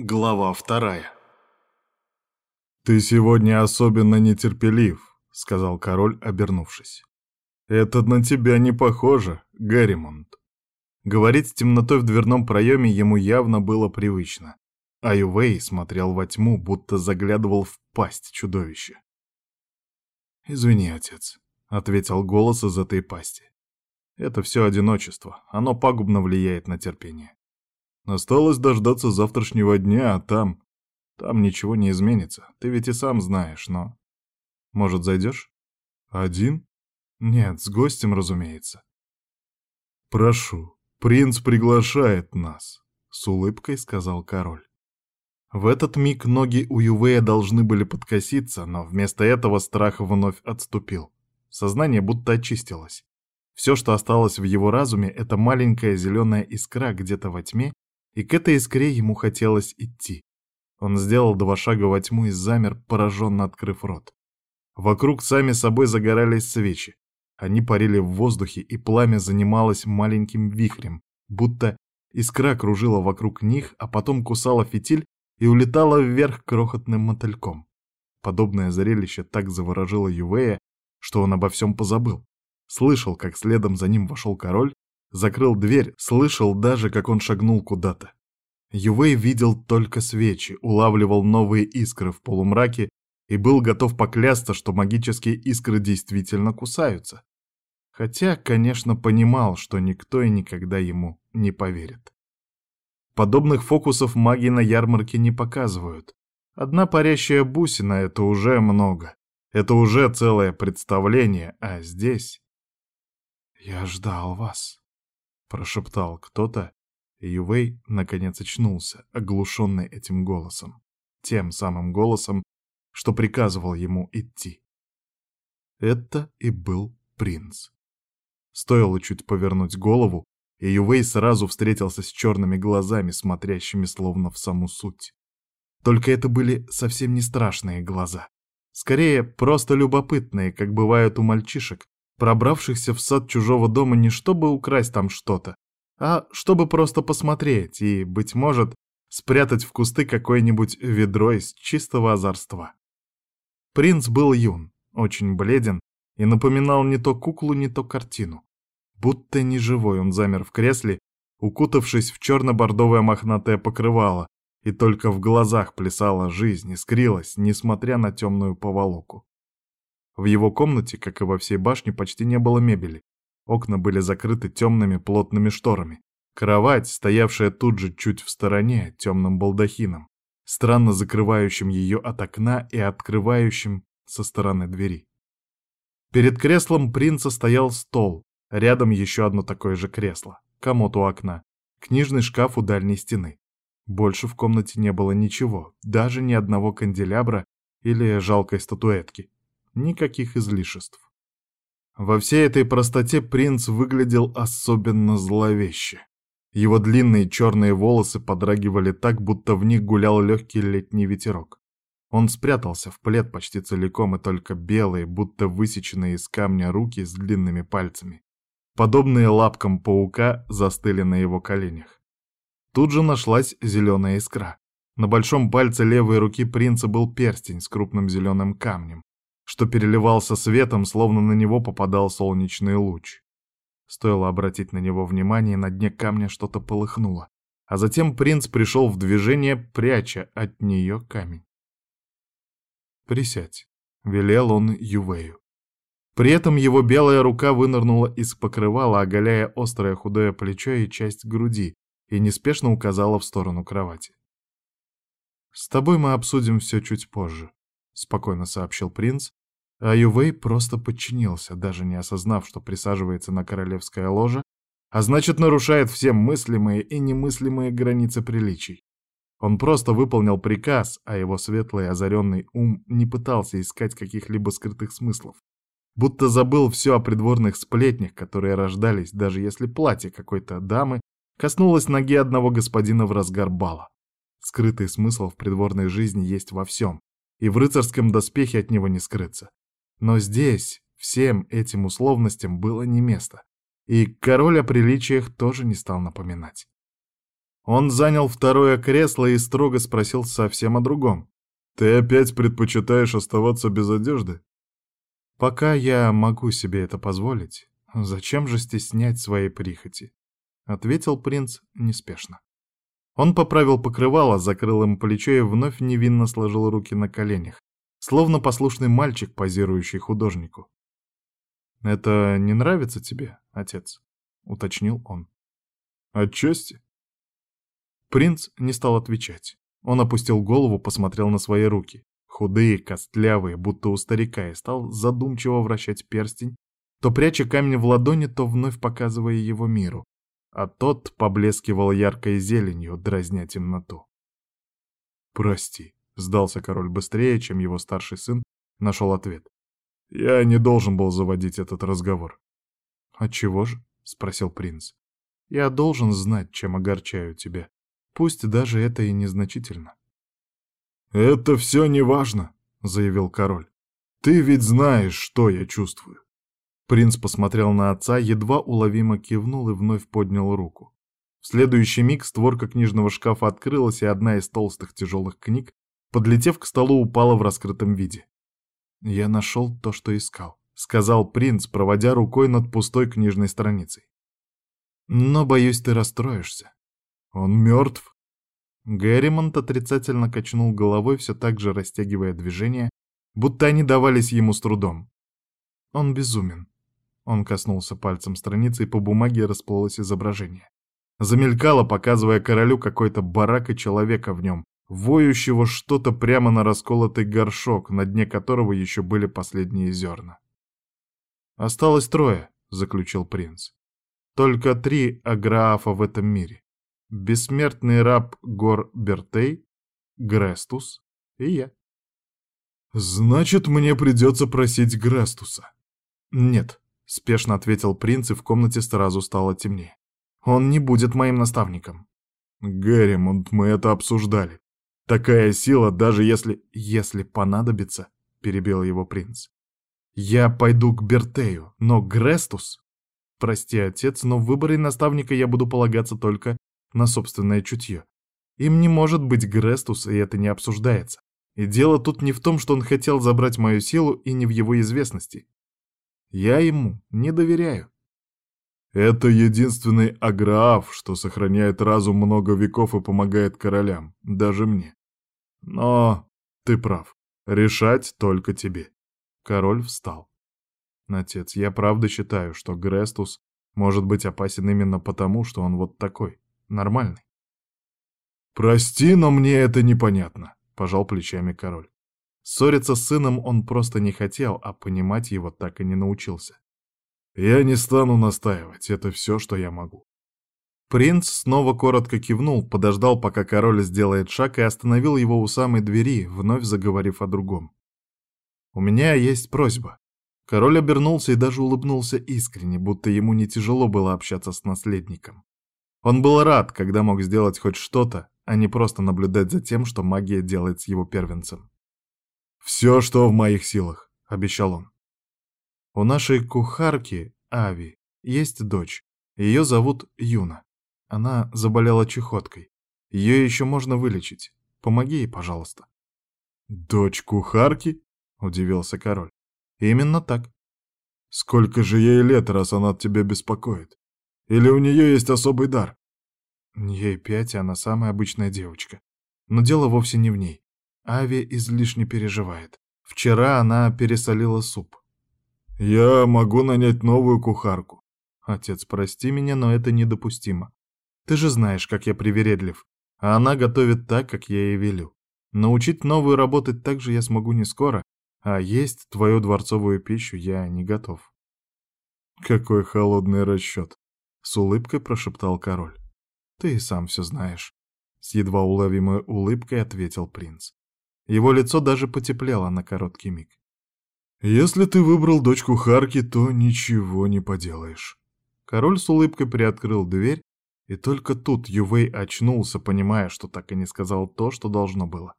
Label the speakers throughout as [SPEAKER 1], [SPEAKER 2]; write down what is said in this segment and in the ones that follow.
[SPEAKER 1] Глава вторая.
[SPEAKER 2] «Ты сегодня особенно нетерпелив», — сказал король, обернувшись. «Это на тебя не похоже, Гарримонт». Говорить с темнотой в дверном проеме ему явно было привычно, а Ювей смотрел во тьму, будто заглядывал в пасть чудовища. «Извини, отец», — ответил голос из этой пасти. «Это все одиночество, оно пагубно влияет на терпение. Осталось дождаться завтрашнего дня, а там... Там ничего не изменится. Ты ведь и сам знаешь, но... Может, зайдешь? Один? Нет, с гостем, разумеется. Прошу, принц приглашает нас, с улыбкой сказал король. В этот миг ноги у Ювея должны были подкоситься, но вместо этого страх вновь отступил. Сознание будто очистилось. Все, что осталось в его разуме, это маленькая зеленая искра где-то во тьме, и к этой искре ему хотелось идти. Он сделал два шага во тьму и замер, пораженно открыв рот. Вокруг сами собой загорались свечи. Они парили в воздухе, и пламя занималось маленьким вихрем, будто искра кружила вокруг них, а потом кусала фитиль и улетала вверх крохотным мотыльком. Подобное зрелище так заворожило Ювея, что он обо всем позабыл. Слышал, как следом за ним вошел король, Закрыл дверь, слышал даже, как он шагнул куда-то. Ювей видел только свечи, улавливал новые искры в полумраке и был готов поклясться, что магические искры действительно кусаются. Хотя, конечно, понимал, что никто и никогда ему не поверит. Подобных фокусов маги на ярмарке не показывают. Одна парящая бусина — это уже много. Это уже целое представление, а здесь... «Я ждал вас», Прошептал кто-то, Ювей наконец очнулся, оглушенный этим голосом. Тем самым голосом, что приказывал ему идти. Это и был принц. Стоило чуть повернуть голову, и Ювей сразу встретился с черными глазами, смотрящими словно в саму суть. Только это были совсем не страшные глаза. Скорее, просто любопытные, как бывают у мальчишек, пробравшихся в сад чужого дома не чтобы украсть там что-то, а чтобы просто посмотреть и, быть может, спрятать в кусты какое-нибудь ведро из чистого озорства. Принц был юн, очень бледен и напоминал не то куклу, не то картину. Будто неживой он замер в кресле, укутавшись в черно-бордовое мохнатое покрывало, и только в глазах плясала жизнь, искрилась, несмотря на темную поволоку. В его комнате, как и во всей башне, почти не было мебели. Окна были закрыты темными плотными шторами. Кровать, стоявшая тут же чуть в стороне, темным балдахином, странно закрывающим ее от окна и открывающим со стороны двери. Перед креслом принца стоял стол, рядом еще одно такое же кресло, комод у окна, книжный шкаф у дальней стены. Больше в комнате не было ничего, даже ни одного канделябра или жалкой статуэтки никаких излишеств. Во всей этой простоте принц выглядел особенно зловеще. Его длинные черные волосы подрагивали так, будто в них гулял легкий летний ветерок. Он спрятался в плед почти целиком, и только белые, будто высеченные из камня руки с длинными пальцами, подобные лапкам паука, застыли на его коленях. Тут же нашлась зеленая искра. На большом пальце левой руки принца был перстень с крупным зеленым камнем, что переливался светом, словно на него попадал солнечный луч. Стоило обратить на него внимание, на дне камня что-то полыхнуло, а затем принц пришел в движение, пряча от нее камень. «Присядь», — велел он Ювею. При этом его белая рука вынырнула из покрывала, оголяя острое худое плечо и часть груди, и неспешно указала в сторону кровати. «С тобой мы обсудим все чуть позже», — спокойно сообщил принц, а Ювей просто подчинился, даже не осознав, что присаживается на королевское ложе, а значит нарушает все мыслимые и немыслимые границы приличий. Он просто выполнил приказ, а его светлый озаренный ум не пытался искать каких-либо скрытых смыслов. Будто забыл все о придворных сплетнях, которые рождались, даже если платье какой-то дамы коснулось ноги одного господина в разгар бала. Скрытый смысл в придворной жизни есть во всем, и в рыцарском доспехе от него не скрыться. Но здесь всем этим условностям было не место, и король о приличиях тоже не стал напоминать. Он занял второе кресло и строго спросил совсем о другом. «Ты опять предпочитаешь оставаться без одежды?» «Пока я могу себе это позволить, зачем же стеснять свои прихоти?» — ответил принц неспешно. Он поправил покрывало, закрыл им плечо и вновь невинно сложил руки на коленях, словно послушный мальчик, позирующий художнику. «Это не нравится тебе, отец?» — уточнил он. «Отчасти». Принц не стал отвечать. Он опустил голову, посмотрел на свои руки. Худые, костлявые, будто у старика, и стал задумчиво вращать перстень, то пряча камень в ладони, то вновь показывая его миру. А тот поблескивал яркой зеленью, дразня темноту. «Прости», — сдался король быстрее, чем его старший сын нашел ответ. «Я не должен был заводить этот разговор». «Отчего же?» — спросил принц. «Я должен знать, чем огорчаю тебя. Пусть даже это и незначительно». «Это все не важно», — заявил король. «Ты ведь знаешь, что я чувствую». Принц посмотрел на отца, едва уловимо кивнул и вновь поднял руку. В следующий миг створка книжного шкафа открылась, и одна из толстых тяжелых книг, подлетев к столу, упала в раскрытом виде. «Я нашел то, что искал», — сказал принц, проводя рукой над пустой книжной страницей. «Но, боюсь, ты расстроишься. Он мертв?» Герримонт отрицательно качнул головой, все так же растягивая движения, будто они давались ему с трудом. Он безумен. Он коснулся пальцем страницы, и по бумаге расплылось изображение. Замелькало, показывая королю какой-то барак и человека в нем, воющего что-то прямо на расколотый горшок, на дне которого еще были последние зерна. «Осталось трое», — заключил принц. «Только три аграафа в этом мире бессмертный раб Гор Бертей, Грестус и я. «Значит, мне придется просить Грестуса». «Нет», — спешно ответил принц, и в комнате сразу стало темнее. «Он не будет моим наставником». «Герримонт, мы это обсуждали. Такая сила, даже если... если понадобится», — перебил его принц. «Я пойду к Бертею, но Грестус...» «Прости, отец, но в выборе наставника я буду полагаться только на собственное чутье. Им не может быть Грестус, и это не обсуждается. И дело тут не в том, что он хотел забрать мою силу, и не в его известности. Я ему не доверяю. Это единственный аграф, что сохраняет разум много веков и помогает королям, даже мне. Но ты прав, решать только тебе. Король встал. Отец, я правда считаю, что Грестус может быть опасен именно потому, что он вот такой нормальный. «Прости, но мне это непонятно», — пожал плечами король. Ссориться с сыном он просто не хотел, а понимать его так и не научился. «Я не стану настаивать, это все, что я могу». Принц снова коротко кивнул, подождал, пока король сделает шаг, и остановил его у самой двери, вновь заговорив о другом. «У меня есть просьба». Король обернулся и даже улыбнулся искренне, будто ему не тяжело было общаться с наследником. Он был рад, когда мог сделать хоть что-то, а не просто наблюдать за тем, что магия делает с его первенцем. «Все, что в моих силах», — обещал он. «У нашей кухарки, Ави, есть дочь. Ее зовут Юна. Она заболела чехоткой. Ее еще можно вылечить. Помоги ей, пожалуйста». «Дочь кухарки?» — удивился король. «Именно так». «Сколько же ей лет, раз она от тебя беспокоит?» Или у нее есть особый дар? Ей пять, и она самая обычная девочка. Но дело вовсе не в ней. Ави излишне переживает. Вчера она пересолила суп. Я могу нанять новую кухарку. Отец, прости меня, но это недопустимо. Ты же знаешь, как я привередлив. А она готовит так, как я ей велю. Научить новую работать так же я смогу не скоро, а есть твою дворцовую пищу я не готов. Какой холодный расчет. С улыбкой прошептал король. «Ты и сам все знаешь», — с едва уловимой улыбкой ответил принц. Его лицо даже потеплело на короткий миг. «Если ты выбрал дочку Харки, то ничего не поделаешь». Король с улыбкой приоткрыл дверь, и только тут Ювей очнулся, понимая, что так и не сказал то, что должно было.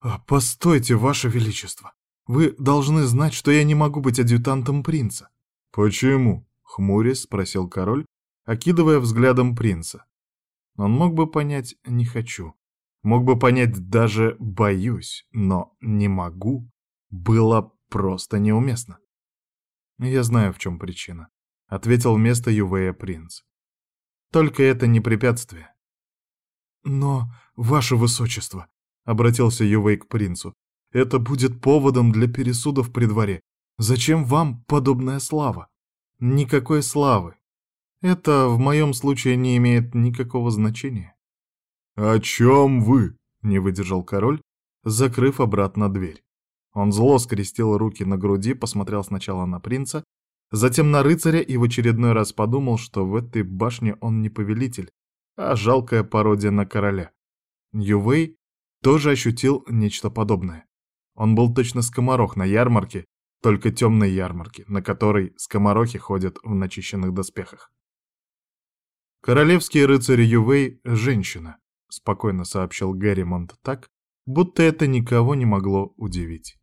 [SPEAKER 2] «А, «Постойте, Ваше Величество! Вы должны знать, что я не могу быть адъютантом принца». «Почему?» — хмурясь спросил король, окидывая взглядом принца. Он мог бы понять «не хочу». Мог бы понять даже «боюсь», но «не могу» было просто неуместно. «Я знаю, в чем причина», — ответил вместо Ювея принц. «Только это не препятствие». «Но, ваше высочество», — обратился Ювей к принцу, — «это будет поводом для пересудов при дворе. Зачем вам подобная слава?» «Никакой славы. Это в моем случае не имеет никакого значения».
[SPEAKER 1] «О чем вы?» — не выдержал король, закрыв обратно дверь.
[SPEAKER 2] Он зло скрестил руки на груди, посмотрел сначала на принца, затем на рыцаря и в очередной раз подумал, что в этой башне он не повелитель, а жалкая пародия на короля. Ювей тоже ощутил нечто подобное. Он был точно скоморох на ярмарке, только темной ярмарке, на которой скоморохи ходят в начищенных доспехах. «Королевский рыцарь Ювей — женщина», — спокойно сообщил Гэримонт так, будто это никого не могло удивить.